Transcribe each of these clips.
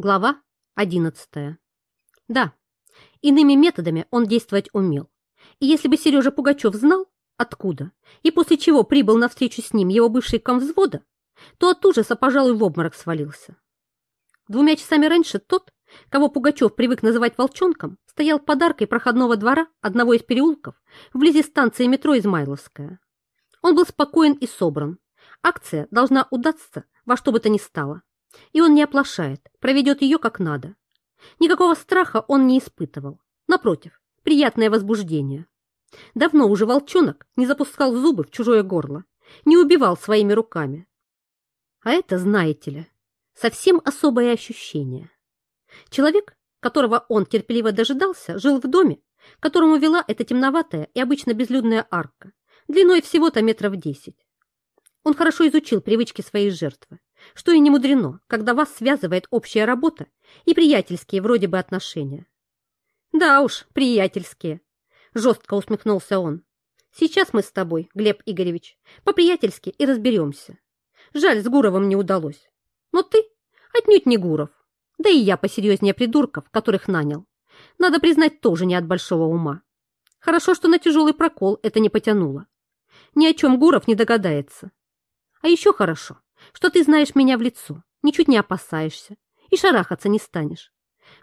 Глава 11. Да, иными методами он действовать умел. И если бы Сережа Пугачев знал, откуда, и после чего прибыл на встречу с ним его бывший комвзвода, то от ужаса, пожалуй, в обморок свалился. Двумя часами раньше тот, кого Пугачев привык называть волчонком, стоял подаркой проходного двора одного из переулков вблизи станции метро Измайловская. Он был спокоен и собран. Акция должна удаться во что бы то ни стало. И он не оплошает, проведет ее как надо. Никакого страха он не испытывал. Напротив, приятное возбуждение. Давно уже волчонок не запускал зубы в чужое горло, не убивал своими руками. А это, знаете ли, совсем особое ощущение. Человек, которого он терпеливо дожидался, жил в доме, которому вела эта темноватая и обычно безлюдная арка, длиной всего-то метров десять. Он хорошо изучил привычки своей жертвы, что и не мудрено, когда вас связывает общая работа и приятельские вроде бы отношения. Да уж, приятельские, жестко усмехнулся он. Сейчас мы с тобой, Глеб Игоревич, по-приятельски и разберемся. Жаль, с Гуровым не удалось. Но ты отнюдь не Гуров. Да и я посерьезнее придурков, которых нанял. Надо признать, тоже не от большого ума. Хорошо, что на тяжелый прокол это не потянуло. Ни о чем Гуров не догадается. А еще хорошо, что ты знаешь меня в лицо, ничуть не опасаешься и шарахаться не станешь.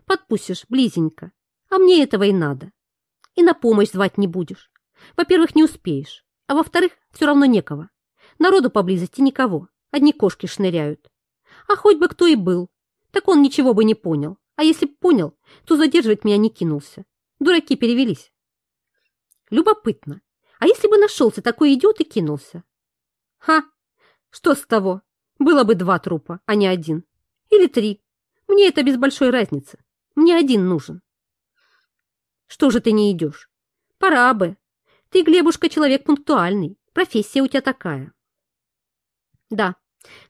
Подпустишь близенько, а мне этого и надо. И на помощь звать не будешь. Во-первых, не успеешь, а во-вторых, все равно некого. Народу поблизости никого, одни кошки шныряют. А хоть бы кто и был, так он ничего бы не понял. А если б понял, то задерживать меня не кинулся. Дураки перевелись. Любопытно, а если бы нашелся такой идиот и кинулся? Ха, что с того? Было бы два трупа, а не один. Или три. Мне это без большой разницы. Мне один нужен. Что же ты не идешь? Пора бы. Ты, Глебушка, человек пунктуальный. Профессия у тебя такая. Да,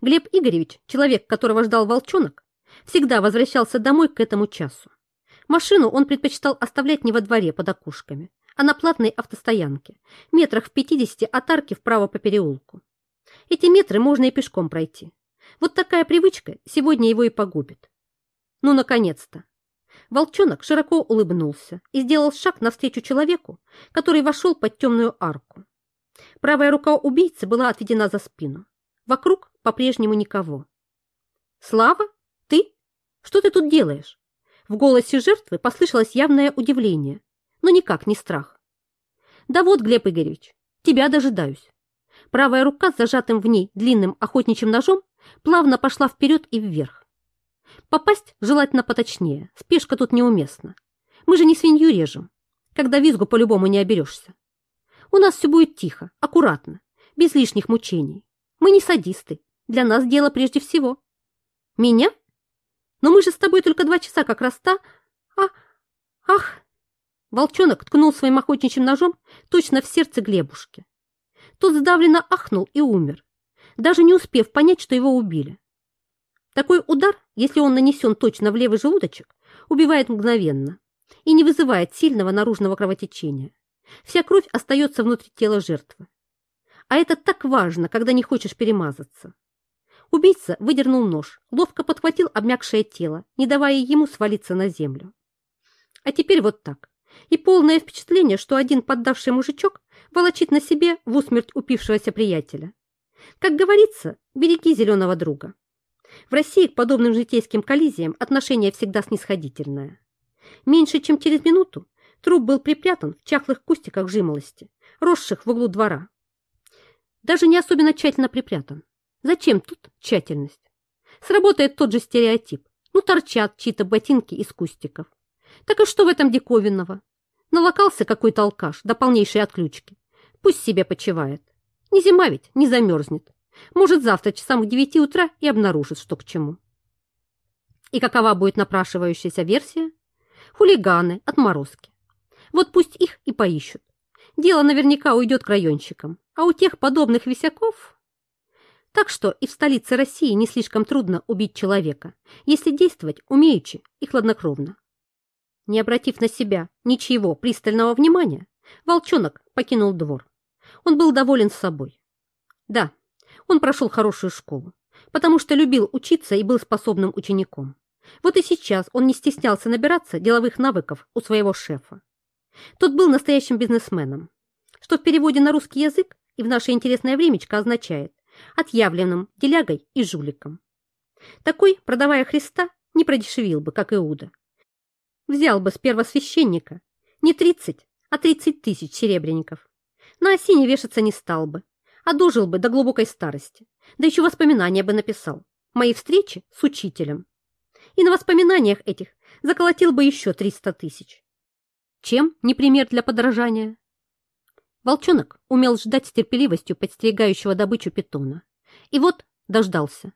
Глеб Игоревич, человек, которого ждал волчонок, всегда возвращался домой к этому часу. Машину он предпочитал оставлять не во дворе под окошками, а на платной автостоянке, метрах в пятидесяти от арки вправо по переулку. Эти метры можно и пешком пройти. Вот такая привычка сегодня его и погубит. Ну, наконец-то! Волчонок широко улыбнулся и сделал шаг навстречу человеку, который вошел под темную арку. Правая рука убийцы была отведена за спину. Вокруг по-прежнему никого. «Слава, ты? Что ты тут делаешь?» В голосе жертвы послышалось явное удивление, но никак не страх. «Да вот, Глеб Игоревич, тебя дожидаюсь». Правая рука с зажатым в ней длинным охотничьим ножом плавно пошла вперед и вверх. Попасть желательно поточнее, спешка тут неуместна. Мы же не свинью режем, когда визгу по-любому не оберешься. У нас все будет тихо, аккуратно, без лишних мучений. Мы не садисты, для нас дело прежде всего. Меня? Но мы же с тобой только два часа как раз та... А... Ах! Волчонок ткнул своим охотничьим ножом точно в сердце Глебушки. Тот сдавленно ахнул и умер, даже не успев понять, что его убили. Такой удар, если он нанесен точно в левый желудочек, убивает мгновенно и не вызывает сильного наружного кровотечения. Вся кровь остается внутри тела жертвы. А это так важно, когда не хочешь перемазаться. Убийца выдернул нож, ловко подхватил обмякшее тело, не давая ему свалиться на землю. А теперь вот так. И полное впечатление, что один поддавший мужичок волочит на себе в усмерть упившегося приятеля. Как говорится, береги зеленого друга. В России к подобным житейским коллизиям отношение всегда снисходительное. Меньше чем через минуту труп был припрятан в чахлых кустиках жимолости, росших в углу двора. Даже не особенно тщательно припрятан. Зачем тут тщательность? Сработает тот же стереотип. Ну, торчат чьи-то ботинки из кустиков. Так и что в этом диковинного? Налокался какой-то алкаш до полнейшей отключки. Пусть себе почивает. Не зима ведь, не замерзнет. Может, завтра часам к девяти утра и обнаружит, что к чему. И какова будет напрашивающаяся версия? Хулиганы, отморозки. Вот пусть их и поищут. Дело наверняка уйдет к районщикам, а у тех подобных висяков... Так что и в столице России не слишком трудно убить человека, если действовать умеючи и хладнокровно. Не обратив на себя ничего пристального внимания, волчонок покинул двор. Он был доволен собой. Да, он прошел хорошую школу, потому что любил учиться и был способным учеником. Вот и сейчас он не стеснялся набираться деловых навыков у своего шефа. Тот был настоящим бизнесменом, что в переводе на русский язык и в наше интересное времечко означает отъявленным делягой и жуликом. Такой, продавая Христа, не продешевил бы, как Иуда. Взял бы с первосвященника не 30, а 30 тысяч серебряников. На осине вешаться не стал бы, а дожил бы до глубокой старости, да еще воспоминания бы написал. Мои встречи с учителем. И на воспоминаниях этих заколотил бы еще 300 тысяч. Чем не пример для подражания? Волчонок умел ждать с терпеливостью подстерегающего добычу питона. И вот дождался.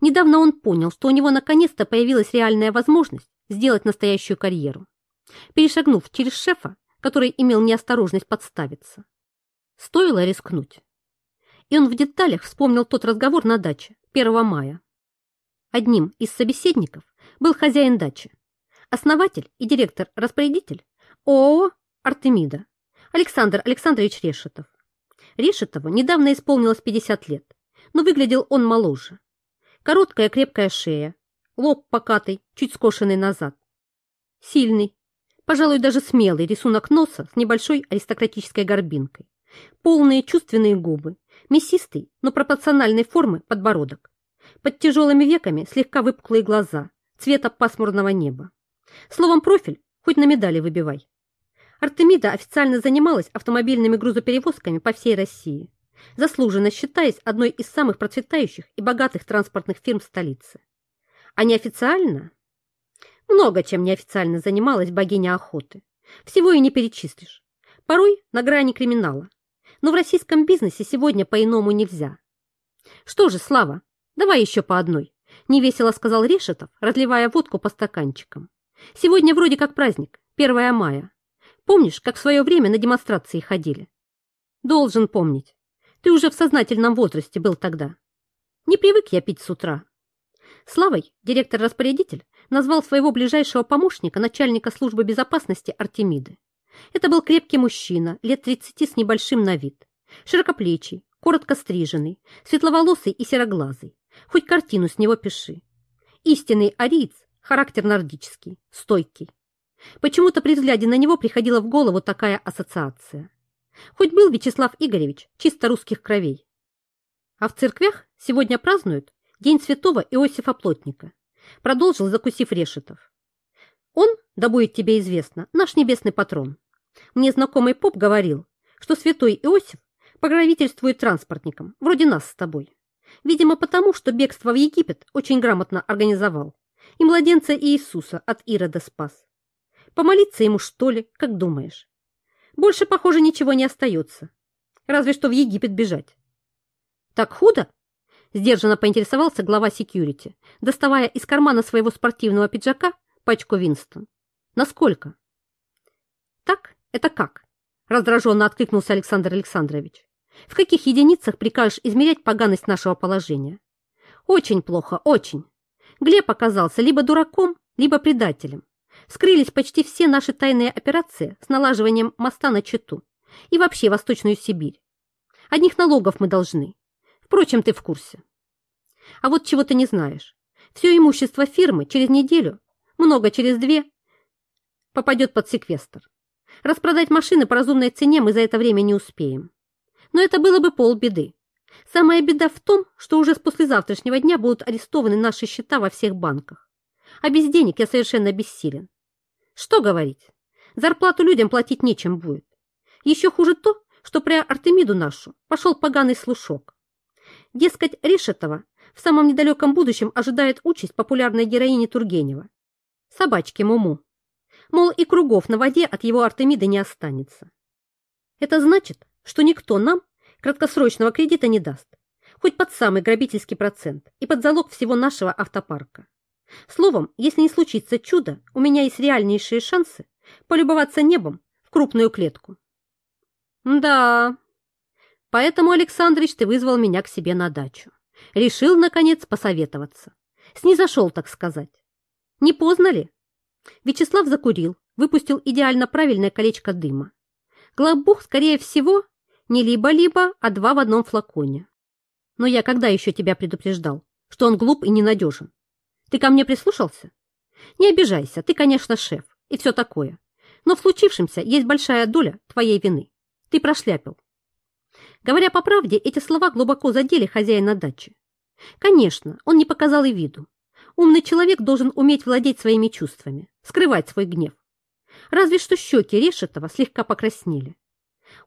Недавно он понял, что у него наконец-то появилась реальная возможность сделать настоящую карьеру. Перешагнув через шефа, который имел неосторожность подставиться. Стоило рискнуть. И он в деталях вспомнил тот разговор на даче 1 мая. Одним из собеседников был хозяин дачи, основатель и директор-распорядитель ООО «Артемида» Александр Александрович Решетов. Решетову недавно исполнилось 50 лет, но выглядел он моложе. Короткая крепкая шея, лоб покатый, чуть скошенный назад. Сильный, пожалуй, даже смелый рисунок носа с небольшой аристократической горбинкой. Полные чувственные губы, мясистый, но пропорциональной формы подбородок. Под тяжелыми веками слегка выпуклые глаза, цвета пасмурного неба. Словом, профиль хоть на медали выбивай. Артемида официально занималась автомобильными грузоперевозками по всей России, заслуженно считаясь одной из самых процветающих и богатых транспортных фирм столицы. А неофициально? Много чем неофициально занималась богиня охоты. Всего и не перечислишь. Порой на грани криминала. Но в российском бизнесе сегодня по-иному нельзя. Что же, Слава, давай еще по одной. Невесело сказал Решетов, разливая водку по стаканчикам. Сегодня вроде как праздник, 1 мая. Помнишь, как в свое время на демонстрации ходили? Должен помнить. Ты уже в сознательном возрасте был тогда. Не привык я пить с утра. Славой директор-распорядитель назвал своего ближайшего помощника начальника службы безопасности Артемиды. Это был крепкий мужчина, лет 30 с небольшим на вид. Широкоплечий, коротко стриженный, светловолосый и сероглазый. Хоть картину с него пиши. Истинный ариец, характер нордический, стойкий. Почему-то при взгляде на него приходила в голову такая ассоциация. Хоть был Вячеслав Игоревич чисто русских кровей. А в церквях сегодня празднуют День святого Иосифа Плотника. Продолжил, закусив решетов. Он, да будет тебе известно, наш небесный патрон. Мне знакомый поп говорил, что святой Иосиф покровительствует транспортникам, вроде нас с тобой. Видимо, потому, что бегство в Египет очень грамотно организовал. И младенца Иисуса от Ирода спас. Помолиться ему, что ли, как думаешь? Больше, похоже, ничего не остается. Разве что в Египет бежать. Так худо? Сдержанно поинтересовался глава секьюрити, доставая из кармана своего спортивного пиджака пачку Винстон. Насколько? Так, это как? Раздраженно откликнулся Александр Александрович. В каких единицах прикажешь измерять поганость нашего положения? Очень плохо, очень. Глеб оказался либо дураком, либо предателем. Скрылись почти все наши тайные операции с налаживанием моста на Читу и вообще Восточную Сибирь. Одних налогов мы должны. Впрочем, ты в курсе. А вот чего ты не знаешь. Все имущество фирмы через неделю, много через две, попадет под секвестр. Распродать машины по разумной цене мы за это время не успеем. Но это было бы полбеды. Самая беда в том, что уже с послезавтрашнего дня будут арестованы наши счета во всех банках а без денег я совершенно бессилен. Что говорить? Зарплату людям платить нечем будет. Еще хуже то, что при Артемиду нашу пошел поганый слушок. Дескать, Решетова в самом недалеком будущем ожидает участь популярной героини Тургенева. Собачки Муму. Мол, и кругов на воде от его Артемида не останется. Это значит, что никто нам краткосрочного кредита не даст, хоть под самый грабительский процент и под залог всего нашего автопарка. Словом, если не случится чудо, у меня есть реальнейшие шансы полюбоваться небом в крупную клетку. Да, поэтому, Александрыч, ты вызвал меня к себе на дачу. Решил, наконец, посоветоваться. Снизошел, так сказать. Не поздно ли? Вячеслав закурил, выпустил идеально правильное колечко дыма. Глобух, скорее всего, не либо-либо, а два в одном флаконе. Но я когда еще тебя предупреждал, что он глуп и ненадежен? Ты ко мне прислушался? Не обижайся, ты, конечно, шеф и все такое. Но в случившемся есть большая доля твоей вины. Ты прошляпил. Говоря по правде, эти слова глубоко задели хозяина дачи. Конечно, он не показал и виду. Умный человек должен уметь владеть своими чувствами, скрывать свой гнев. Разве что щеки Решетова слегка покраснели.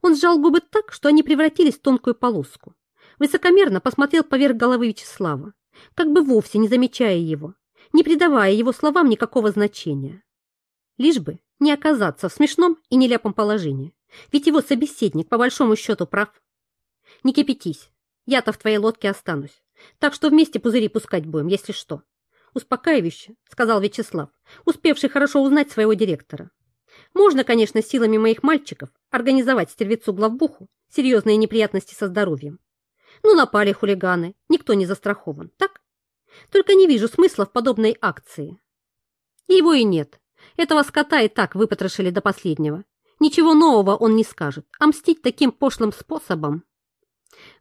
Он сжал губы так, что они превратились в тонкую полоску. Высокомерно посмотрел поверх головы Вячеслава, как бы вовсе не замечая его, не придавая его словам никакого значения. Лишь бы не оказаться в смешном и нелепом положении, ведь его собеседник по большому счету прав. Не кипятись, я-то в твоей лодке останусь, так что вместе пузыри пускать будем, если что. Успокаивающе, сказал Вячеслав, успевший хорошо узнать своего директора. Можно, конечно, силами моих мальчиков организовать стервецу главбуху серьезные неприятности со здоровьем. Ну, напали хулиганы, никто не застрахован, так? Только не вижу смысла в подобной акции. Его и нет. Этого скота и так выпотрошили до последнего. Ничего нового он не скажет, а мстить таким пошлым способом.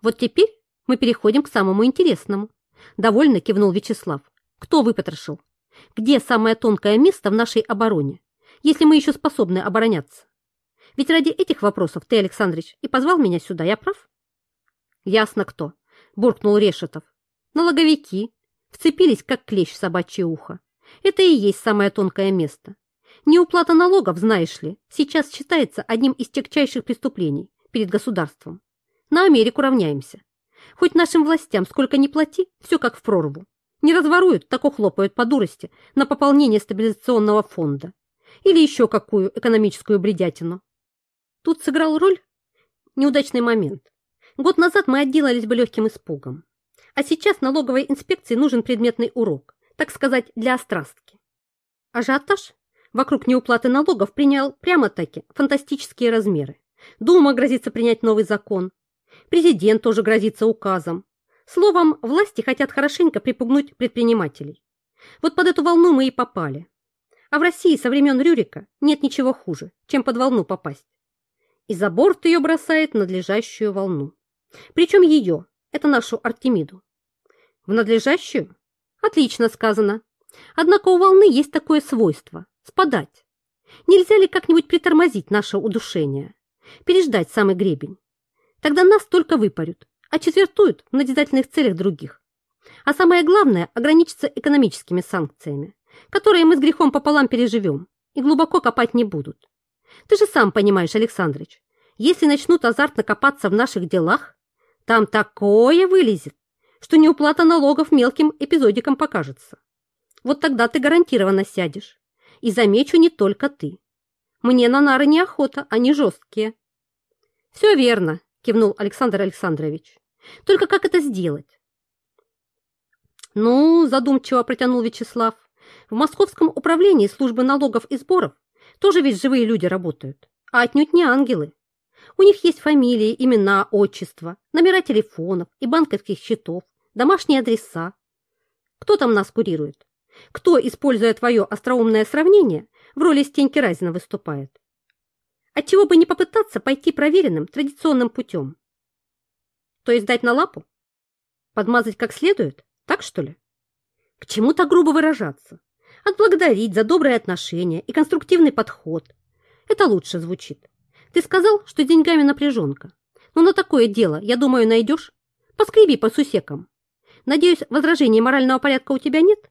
Вот теперь мы переходим к самому интересному. Довольно кивнул Вячеслав. Кто выпотрошил? Где самое тонкое место в нашей обороне, если мы еще способны обороняться? Ведь ради этих вопросов ты, Александрович, и позвал меня сюда, я прав? Ясно кто, буркнул Решетов. Налоговики, Вцепились, как клещ в собачье ухо. Это и есть самое тонкое место. Неуплата налогов, знаешь ли, сейчас считается одним из тягчайших преступлений перед государством. На Америку равняемся. Хоть нашим властям сколько ни плати, все как в прорву. Не разворуют, так ухлопают по дурости на пополнение стабилизационного фонда. Или еще какую экономическую бредятину. Тут сыграл роль неудачный момент. Год назад мы отделались бы легким испугом. А сейчас налоговой инспекции нужен предметный урок, так сказать, для острастки. Ажиотаж вокруг неуплаты налогов принял прямо-таки фантастические размеры. Дума грозится принять новый закон. Президент тоже грозится указом. Словом, власти хотят хорошенько припугнуть предпринимателей. Вот под эту волну мы и попали. А в России со времен Рюрика нет ничего хуже, чем под волну попасть. И за борт ее бросает надлежащую волну. Причем ее, это нашу Артемиду. В надлежащую? Отлично сказано. Однако у волны есть такое свойство – спадать. Нельзя ли как-нибудь притормозить наше удушение? Переждать самый гребень? Тогда нас только выпарют, а четвертуют в назидательных целях других. А самое главное – ограничиться экономическими санкциями, которые мы с грехом пополам переживем и глубоко копать не будут. Ты же сам понимаешь, Александрович, если начнут азартно копаться в наших делах, там такое вылезет, что неуплата налогов мелким эпизодиком покажется. Вот тогда ты гарантированно сядешь. И замечу, не только ты. Мне на нары неохота, они жесткие. Все верно, кивнул Александр Александрович. Только как это сделать? Ну, задумчиво протянул Вячеслав. В Московском управлении службы налогов и сборов тоже ведь живые люди работают, а отнюдь не ангелы. У них есть фамилии, имена, отчества, номера телефонов и банковских счетов, домашние адреса. Кто там нас курирует? Кто, используя твое остроумное сравнение, в роли Стеньки Разина выступает? Отчего бы не попытаться пойти проверенным традиционным путем? То есть дать на лапу? Подмазать как следует? Так что ли? К чему так грубо выражаться? Отблагодарить за добрые отношения и конструктивный подход. Это лучше звучит. Ты сказал, что деньгами напряженка. Но на такое дело, я думаю, найдешь. Поскреби по сусекам. Надеюсь, возражений морального порядка у тебя нет?»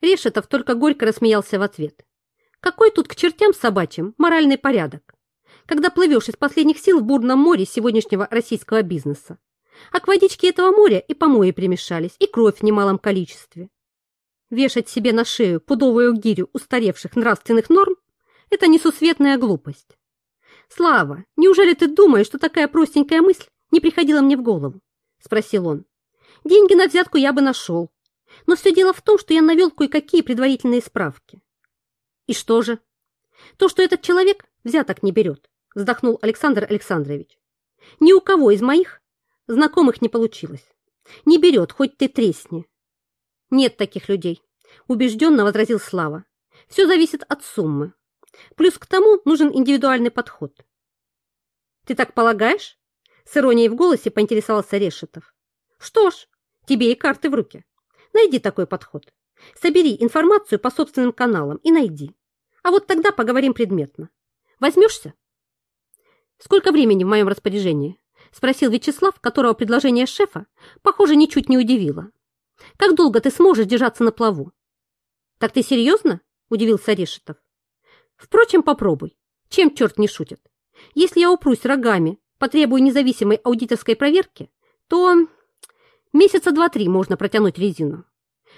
Решетов только горько рассмеялся в ответ. «Какой тут к чертям собачьим моральный порядок, когда плывешь из последних сил в бурном море сегодняшнего российского бизнеса? А к водичке этого моря и помои примешались, и кровь в немалом количестве. Вешать себе на шею пудовую гирю устаревших нравственных норм – это несусветная глупость. «Слава, неужели ты думаешь, что такая простенькая мысль не приходила мне в голову?» – спросил он. «Деньги на взятку я бы нашел. Но все дело в том, что я навел кое-какие предварительные справки». «И что же?» «То, что этот человек взяток не берет», – вздохнул Александр Александрович. «Ни у кого из моих знакомых не получилось. Не берет, хоть ты тресни». «Нет таких людей», – убежденно возразил Слава. «Все зависит от суммы. Плюс к тому нужен индивидуальный подход. «Ты так полагаешь?» С иронией в голосе поинтересовался Решетов. «Что ж, тебе и карты в руки. Найди такой подход. Собери информацию по собственным каналам и найди. А вот тогда поговорим предметно. Возьмешься? Сколько времени в моем распоряжении? Спросил Вячеслав, которого предложение шефа, похоже, ничуть не удивило. Как долго ты сможешь держаться на плаву? Так ты серьезно? Удивился Решетов. Впрочем, попробуй. Чем черт не шутит? Если я упрусь рогами, потребую независимой аудиторской проверки, то месяца два-три можно протянуть резину.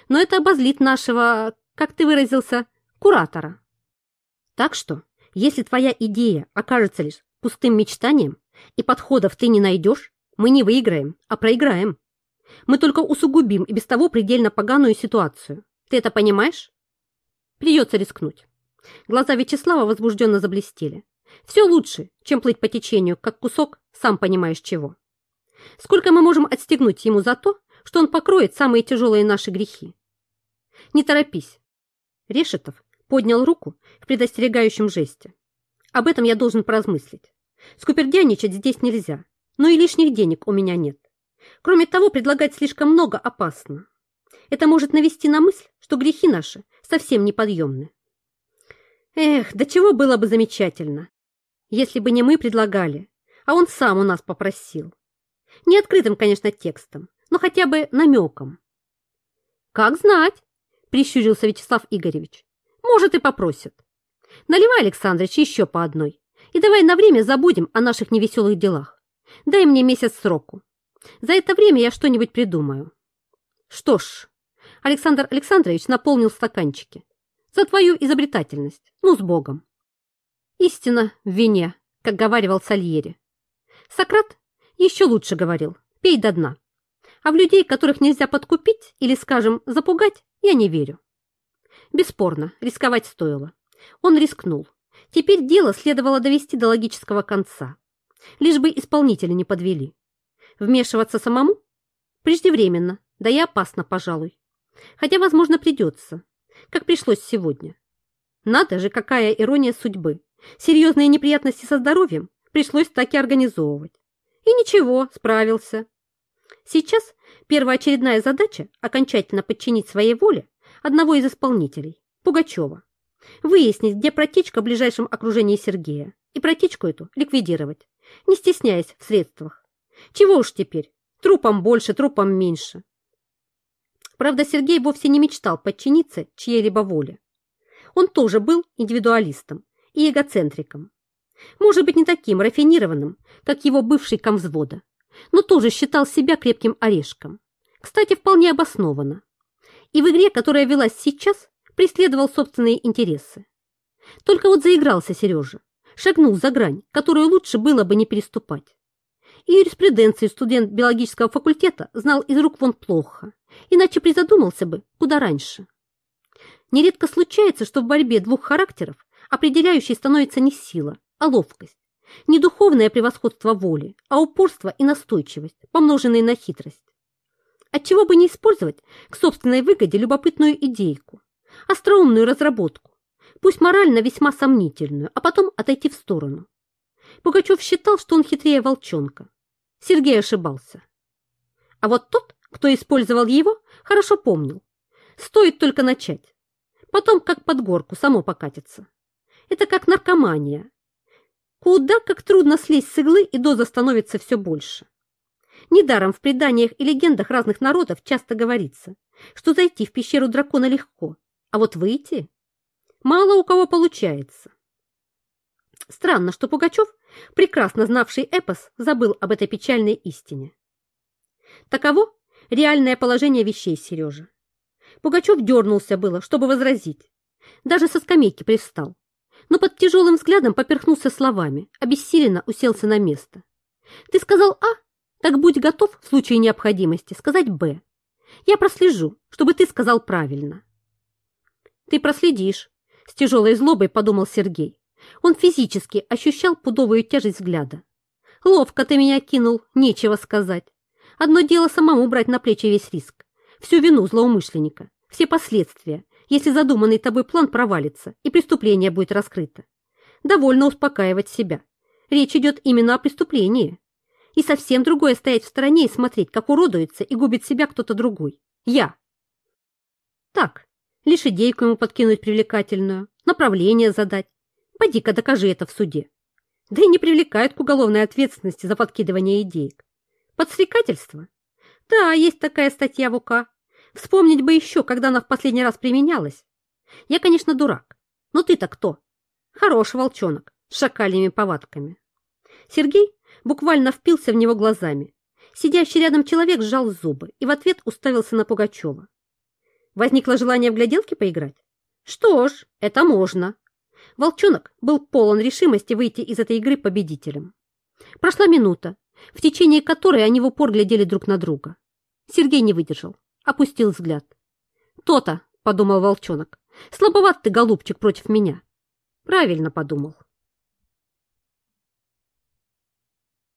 Но это обозлит нашего, как ты выразился, куратора. Так что, если твоя идея окажется лишь пустым мечтанием и подходов ты не найдешь, мы не выиграем, а проиграем. Мы только усугубим и без того предельно поганую ситуацию. Ты это понимаешь? Придется рискнуть. Глаза Вячеслава возбужденно заблестели. Все лучше, чем плыть по течению, как кусок, сам понимаешь чего. Сколько мы можем отстегнуть ему за то, что он покроет самые тяжелые наши грехи? Не торопись. Решетов поднял руку в предостерегающем жесте. Об этом я должен поразмыслить. Скупердяничать здесь нельзя, но и лишних денег у меня нет. Кроме того, предлагать слишком много опасно. Это может навести на мысль, что грехи наши совсем неподъемны. Эх, до чего было бы замечательно, если бы не мы предлагали, а он сам у нас попросил. Не открытым, конечно, текстом, но хотя бы намеком. Как знать, прищурился Вячеслав Игоревич. Может, и попросит. Наливай, Александрович, еще по одной. И давай на время забудем о наших невеселых делах. Дай мне месяц сроку. За это время я что-нибудь придумаю. Что ж, Александр Александрович наполнил стаканчики. За твою изобретательность. Ну, с Богом. Истина в вине, как говаривал Сальери. Сократ еще лучше говорил. Пей до дна. А в людей, которых нельзя подкупить или, скажем, запугать, я не верю. Бесспорно, рисковать стоило. Он рискнул. Теперь дело следовало довести до логического конца. Лишь бы исполнителя не подвели. Вмешиваться самому? Преждевременно, да и опасно, пожалуй. Хотя, возможно, придется, как пришлось сегодня. Надо же, какая ирония судьбы. Серьезные неприятности со здоровьем пришлось так и организовывать. И ничего, справился. Сейчас первоочередная задача – окончательно подчинить своей воле одного из исполнителей, Пугачева. Выяснить, где протечка в ближайшем окружении Сергея, и протечку эту ликвидировать, не стесняясь в средствах. Чего уж теперь, трупом больше, трупом меньше. Правда, Сергей вовсе не мечтал подчиниться чьей-либо воле. Он тоже был индивидуалистом и эгоцентриком. Может быть, не таким рафинированным, как его бывший комвзвода, но тоже считал себя крепким орешком. Кстати, вполне обоснованно. И в игре, которая велась сейчас, преследовал собственные интересы. Только вот заигрался Сережа, шагнул за грань, которую лучше было бы не переступать. И юриспруденцию студент биологического факультета знал из рук вон плохо, иначе призадумался бы куда раньше. Нередко случается, что в борьбе двух характеров определяющей становится не сила, а ловкость. Не духовное превосходство воли, а упорство и настойчивость, помноженные на хитрость. Отчего бы не использовать к собственной выгоде любопытную идейку, остроумную разработку, пусть морально весьма сомнительную, а потом отойти в сторону. Пугачев считал, что он хитрее волчонка. Сергей ошибался. А вот тот, кто использовал его, хорошо помнил. Стоит только начать. Потом, как под горку, само покатится. Это как наркомания. Куда как трудно слезть с иглы, и доза становится все больше. Недаром в преданиях и легендах разных народов часто говорится, что зайти в пещеру дракона легко, а вот выйти мало у кого получается. Странно, что Пугачев, прекрасно знавший эпос, забыл об этой печальной истине. Таково реальное положение вещей Сережа. Пугачев дернулся было, чтобы возразить. Даже со скамейки привстал. Но под тяжелым взглядом поперхнулся словами, обессиленно уселся на место. «Ты сказал А? Так будь готов в случае необходимости сказать Б. Я прослежу, чтобы ты сказал правильно». «Ты проследишь», — с тяжелой злобой подумал Сергей. Он физически ощущал пудовую тяжесть взгляда. «Ловко ты меня кинул, нечего сказать. Одно дело самому брать на плечи весь риск, всю вину злоумышленника, все последствия, если задуманный тобой план провалится и преступление будет раскрыто. Довольно успокаивать себя. Речь идет именно о преступлении. И совсем другое стоять в стороне и смотреть, как уродуется и губит себя кто-то другой. Я. Так, Лишь идейку ему подкинуть привлекательную, направление задать. Поди-ка докажи это в суде. Да и не привлекают к уголовной ответственности за подкидывание идеек. Подстрекательство? Да, есть такая статья в УК. Вспомнить бы еще, когда она в последний раз применялась. Я, конечно, дурак. Но ты-то кто? Хороший волчонок с шакальными повадками. Сергей буквально впился в него глазами. Сидящий рядом человек сжал зубы и в ответ уставился на Пугачева. Возникло желание в гляделки поиграть? Что ж, это можно. Волчонок был полон решимости выйти из этой игры победителем. Прошла минута, в течение которой они в упор глядели друг на друга. Сергей не выдержал, опустил взгляд. «То-то», — подумал волчонок, — «слабоват ты, голубчик, против меня». Правильно подумал.